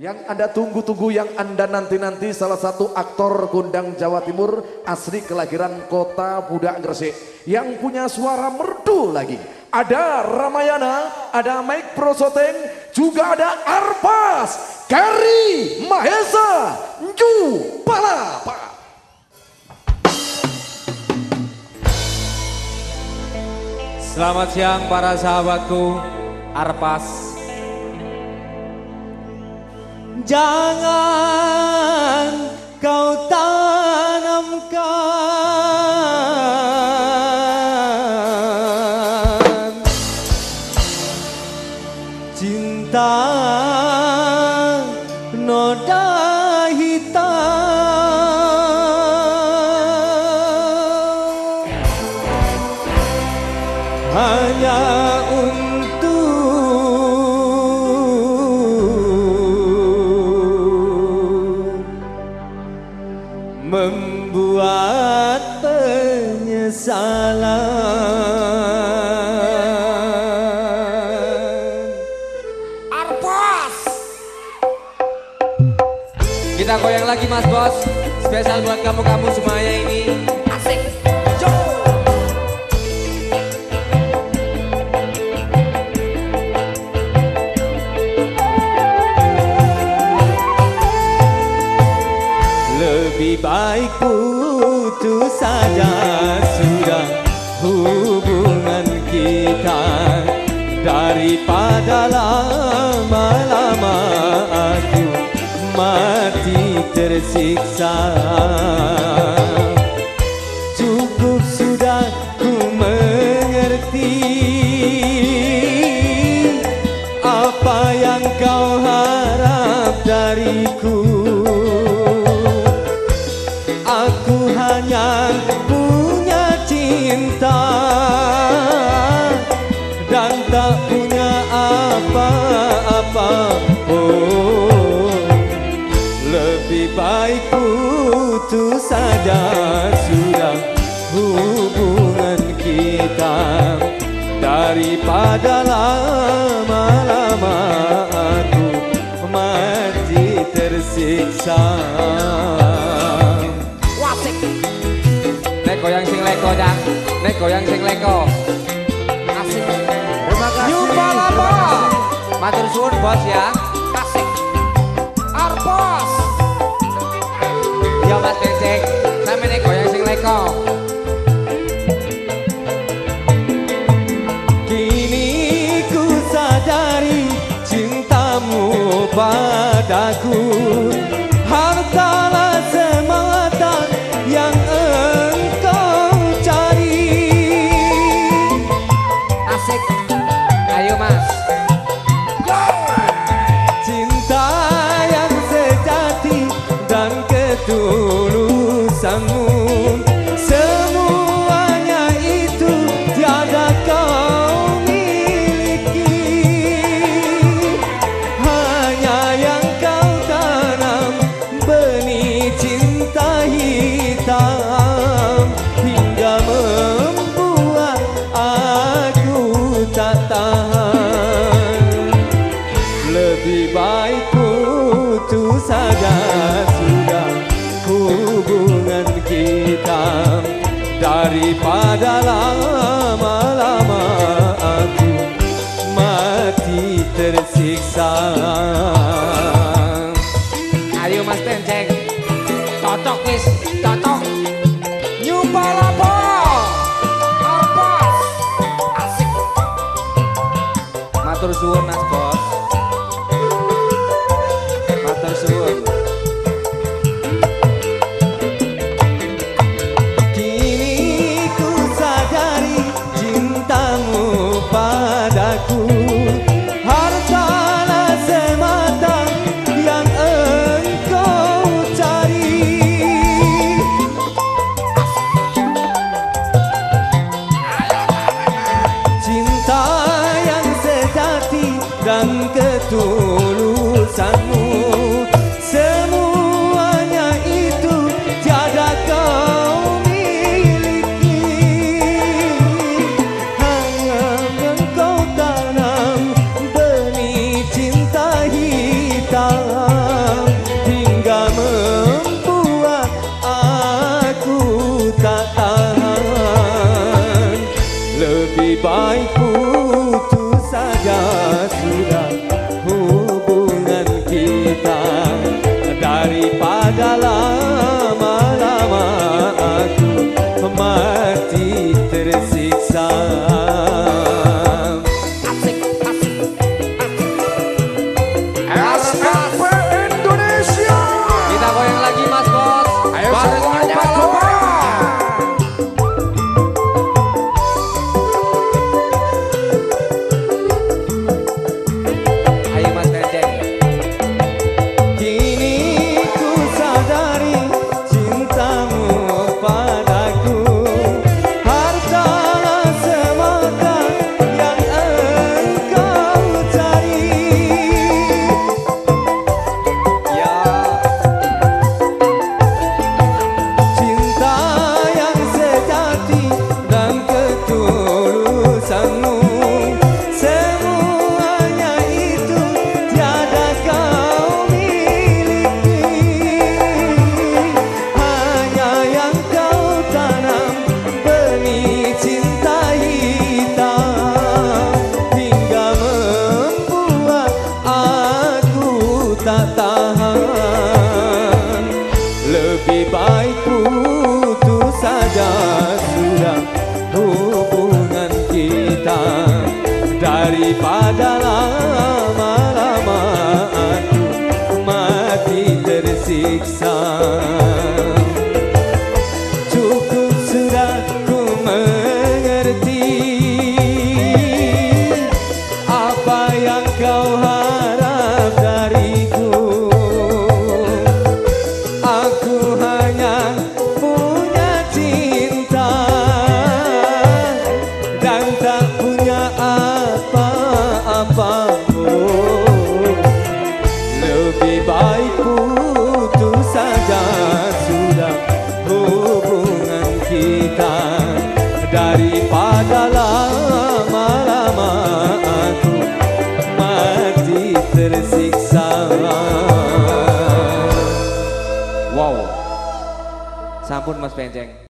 Yang Anda tunggu-tunggu, yang Anda nanti-nanti salah satu aktor kondang Jawa Timur asli kelahiran kota Budak Gresik. Yang punya suara merdu lagi. Ada Ramayana, ada Mike Prosoteng, juga ada Arpas, Gary Mahesa, Nju Palapa. Selamat siang para sahabatku, Arpas. Jangan kau tanamkan cinta noda. Kita goyang lagi Mas Bos. Spesial buat kamu-kamu semuanya ini. Asik. Yo. Lebih baik putus saja sudah hubungan kita Daripada lama-lama mati tersiksa. Cukup sudah ku mengerti Apa yang kau harap dariku kita Daripada lama-lama aku mati tersiksa Wasik. Nek goyang sing leko, Cak. Nek goyang sing leko. Asik. Terima kasih. Nyumpa lapa. Matur suwun bos ya. Asik. Arpos. Ya Mas Becek, sampe nek goyang sing leko. Padaku Hartalah semata yang engkau cari Asik. Ayo Mas. Cinta yang sejati dan ketulusanmu Daripada lama-lama aku mati tersiksa Ayo Mas Tenceng. Cocok wis, cocok. Nyumpa lapo. Arpas. Asik. Matur suwun Daripada lama-lama aku mati tersiksa Wow. Sampun Mas Benceng.